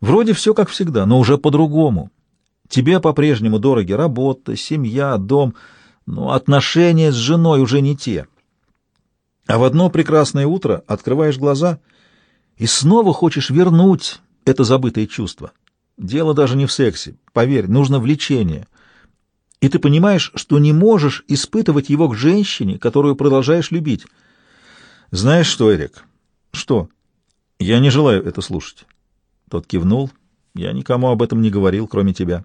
Вроде все как всегда, но уже по-другому. Тебе по-прежнему дороги работа, семья, дом, но отношения с женой уже не те. А в одно прекрасное утро открываешь глаза и снова хочешь вернуть это забытое чувство. Дело даже не в сексе. Поверь, нужно влечение. И ты понимаешь, что не можешь испытывать его к женщине, которую продолжаешь любить. Знаешь что, Эрик? Что? Я не желаю это слушать. Тот кивнул. Я никому об этом не говорил, кроме тебя.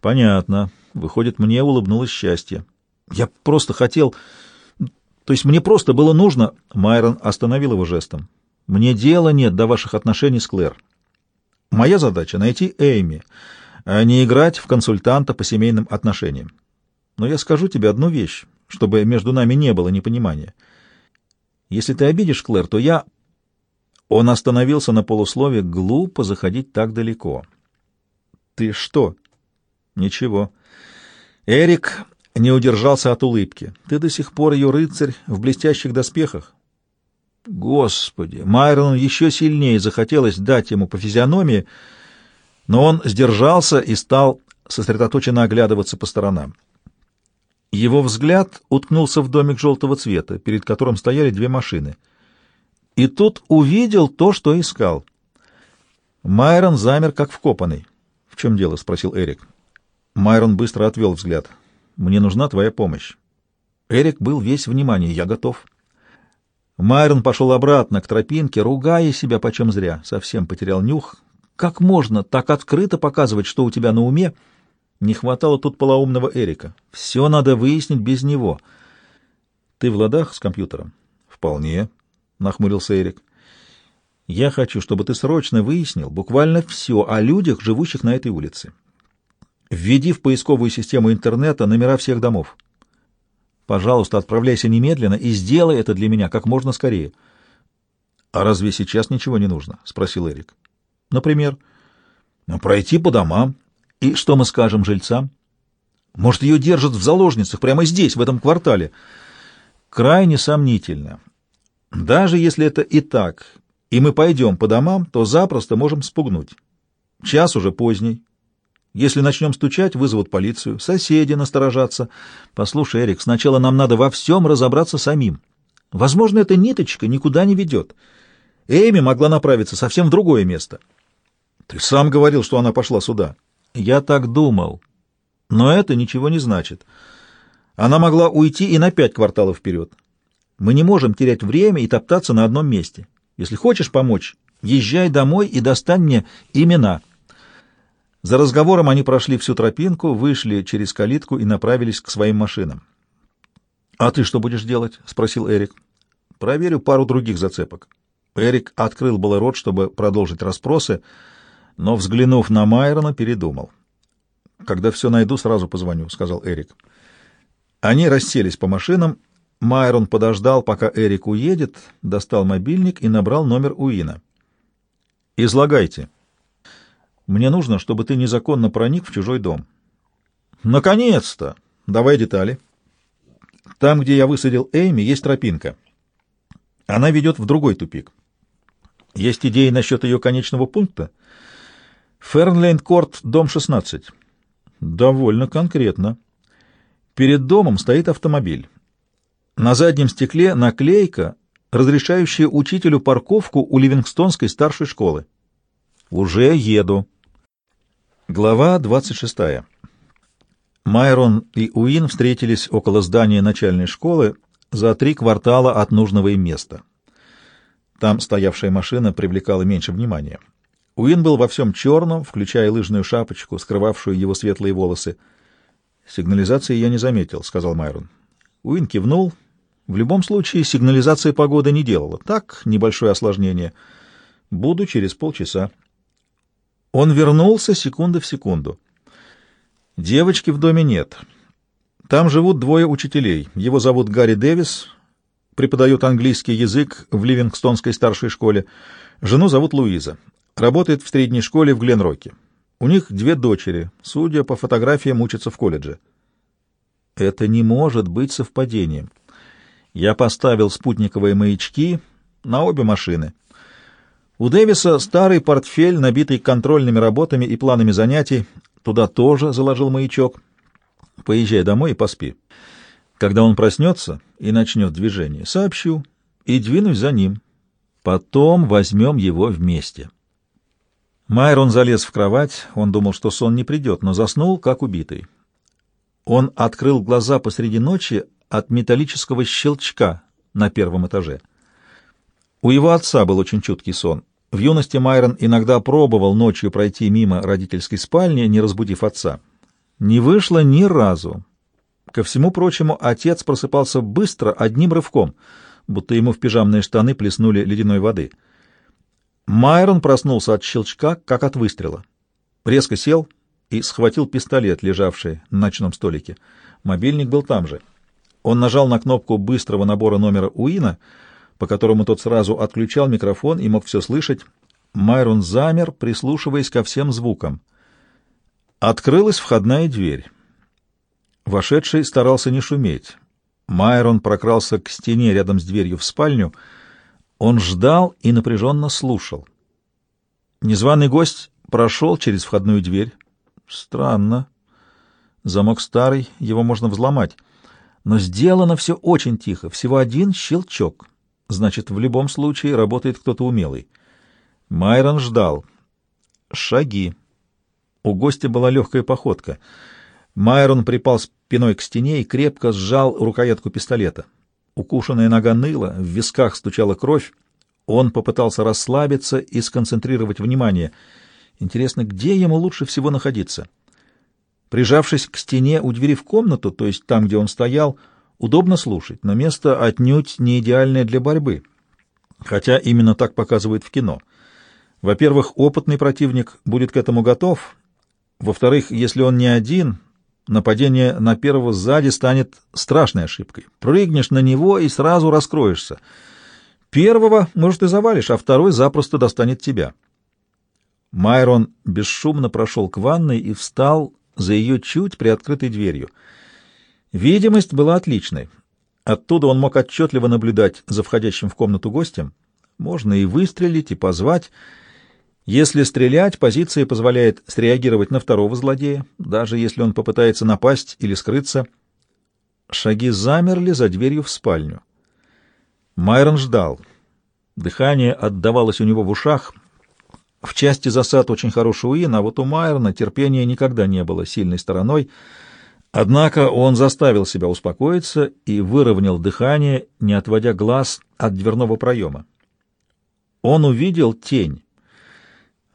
Понятно. Выходит, мне улыбнулось счастье. Я просто хотел... То есть мне просто было нужно... Майрон остановил его жестом. Мне дела нет до ваших отношений с Клэр. Моя задача — найти Эйми, а не играть в консультанта по семейным отношениям. Но я скажу тебе одну вещь, чтобы между нами не было непонимания. Если ты обидишь Клэр, то я... Он остановился на полуслове. Глупо заходить так далеко. Ты что? Ничего. Эрик не удержался от улыбки. Ты до сих пор ее рыцарь в блестящих доспехах. Господи! Майрону еще сильнее захотелось дать ему по физиономии, но он сдержался и стал сосредоточенно оглядываться по сторонам. Его взгляд уткнулся в домик желтого цвета, перед которым стояли две машины. И тут увидел то, что искал. Майрон замер, как вкопанный. — В чем дело? — спросил Эрик. Майрон быстро отвел взгляд. — Мне нужна твоя помощь. Эрик был весь внимание. — Я готов. Майрон пошел обратно к тропинке, ругая себя почем зря. Совсем потерял нюх. Как можно так открыто показывать, что у тебя на уме? Не хватало тут полоумного Эрика. Все надо выяснить без него. Ты в ладах с компьютером? Вполне, нахмурился Эрик. Я хочу, чтобы ты срочно выяснил буквально все о людях, живущих на этой улице. Введи в поисковую систему интернета номера всех домов. Пожалуйста, отправляйся немедленно и сделай это для меня как можно скорее. — А разве сейчас ничего не нужно? — спросил Эрик. — Например? — Ну, пройти по домам. И что мы скажем жильцам? Может, ее держат в заложницах прямо здесь, в этом квартале? Крайне сомнительно. Даже если это и так, и мы пойдем по домам, то запросто можем спугнуть. Час уже поздний, если начнем стучать, вызовут полицию, соседи насторожатся. Послушай, Эрик, сначала нам надо во всем разобраться самим. Возможно, эта ниточка никуда не ведет. Эми могла направиться совсем в другое место. Ты сам говорил, что она пошла сюда. Я так думал. Но это ничего не значит. Она могла уйти и на пять кварталов вперед. Мы не можем терять время и топтаться на одном месте. Если хочешь помочь, езжай домой и достань мне имена». За разговором они прошли всю тропинку, вышли через калитку и направились к своим машинам. «А ты что будешь делать?» — спросил Эрик. «Проверю пару других зацепок». Эрик открыл было рот, чтобы продолжить расспросы, но, взглянув на Майрона, передумал. «Когда все найду, сразу позвоню», — сказал Эрик. Они расселись по машинам. Майрон подождал, пока Эрик уедет, достал мобильник и набрал номер Уина. «Излагайте», мне нужно, чтобы ты незаконно проник в чужой дом. Наконец-то! Давай детали. Там, где я высадил Эйми, есть тропинка. Она ведет в другой тупик. Есть идеи насчет ее конечного пункта? Фернлейн-Корт, дом 16. Довольно конкретно. Перед домом стоит автомобиль. На заднем стекле наклейка, разрешающая учителю парковку у Ливингстонской старшей школы. Уже еду. Глава 26. Майрон и Уин встретились около здания начальной школы за три квартала от нужного им места. Там стоявшая машина привлекала меньше внимания. Уин был во всем черном, включая лыжную шапочку, скрывавшую его светлые волосы. «Сигнализации я не заметил», — сказал Майрон. Уин кивнул. В любом случае, сигнализация погоды не делала. Так, небольшое осложнение. Буду через полчаса. Он вернулся секунда в секунду. Девочки в доме нет. Там живут двое учителей. Его зовут Гарри Дэвис, преподает английский язык в Ливингстонской старшей школе. Жену зовут Луиза. Работает в средней школе в Гленроке. У них две дочери. Судя по фотографиям, учатся в колледже. Это не может быть совпадением. Я поставил спутниковые маячки на обе машины. У Дэвиса старый портфель, набитый контрольными работами и планами занятий. Туда тоже заложил маячок. Поезжай домой и поспи. Когда он проснется и начнет движение, сообщу и двинусь за ним. Потом возьмем его вместе. Майрон залез в кровать. Он думал, что сон не придет, но заснул, как убитый. Он открыл глаза посреди ночи от металлического щелчка на первом этаже. У его отца был очень чуткий сон. В юности Майрон иногда пробовал ночью пройти мимо родительской спальни, не разбудив отца. Не вышло ни разу. Ко всему прочему, отец просыпался быстро, одним рывком, будто ему в пижамные штаны плеснули ледяной воды. Майрон проснулся от щелчка, как от выстрела. Резко сел и схватил пистолет, лежавший на ночном столике. Мобильник был там же. Он нажал на кнопку быстрого набора номера Уина — по которому тот сразу отключал микрофон и мог все слышать. Майрон замер, прислушиваясь ко всем звукам. Открылась входная дверь. Вошедший старался не шуметь. Майрон прокрался к стене рядом с дверью в спальню. Он ждал и напряженно слушал. Незваный гость прошел через входную дверь. Странно. Замок старый, его можно взломать. Но сделано все очень тихо, всего один щелчок. Значит, в любом случае работает кто-то умелый. Майрон ждал. Шаги. У гостя была легкая походка. Майрон припал спиной к стене и крепко сжал рукоятку пистолета. Укушенная нога ныла, в висках стучала кровь. Он попытался расслабиться и сконцентрировать внимание. Интересно, где ему лучше всего находиться? Прижавшись к стене у двери в комнату, то есть там, где он стоял, — Удобно слушать, но место отнюдь не идеальное для борьбы, хотя именно так показывают в кино. Во-первых, опытный противник будет к этому готов. Во-вторых, если он не один, нападение на первого сзади станет страшной ошибкой. Прыгнешь на него и сразу раскроешься. Первого, может, и завалишь, а второй запросто достанет тебя. Майрон бесшумно прошел к ванной и встал за ее чуть приоткрытой дверью — Видимость была отличной. Оттуда он мог отчетливо наблюдать за входящим в комнату гостем. Можно и выстрелить, и позвать. Если стрелять, позиция позволяет среагировать на второго злодея, даже если он попытается напасть или скрыться. Шаги замерли за дверью в спальню. Майрон ждал. Дыхание отдавалось у него в ушах. В части засад очень хороший Уин, а вот у Майрона терпения никогда не было сильной стороной — Однако он заставил себя успокоиться и выровнял дыхание, не отводя глаз от дверного проема. Он увидел тень.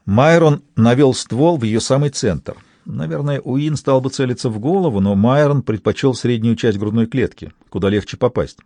Майрон навел ствол в ее самый центр. Наверное, Уин стал бы целиться в голову, но Майрон предпочел среднюю часть грудной клетки, куда легче попасть.